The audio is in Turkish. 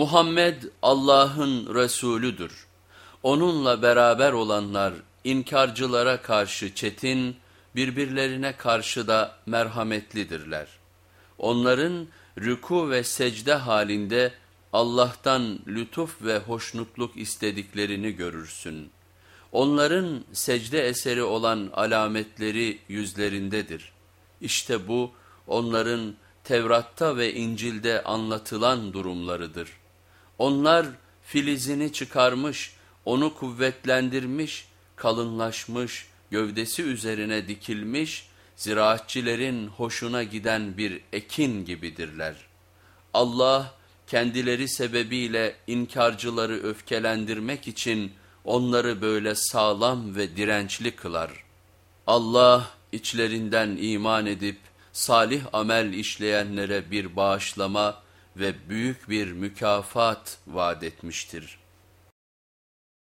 Muhammed Allah'ın Resulüdür. Onunla beraber olanlar inkarcılara karşı çetin, birbirlerine karşı da merhametlidirler. Onların rüku ve secde halinde Allah'tan lütuf ve hoşnutluk istediklerini görürsün. Onların secde eseri olan alametleri yüzlerindedir. İşte bu onların Tevrat'ta ve İncil'de anlatılan durumlarıdır. Onlar filizini çıkarmış, onu kuvvetlendirmiş, kalınlaşmış, gövdesi üzerine dikilmiş, ziraatçilerin hoşuna giden bir ekin gibidirler. Allah kendileri sebebiyle inkarcıları öfkelendirmek için onları böyle sağlam ve dirençli kılar. Allah içlerinden iman edip salih amel işleyenlere bir bağışlama ve büyük bir mükafat vaat etmiştir.''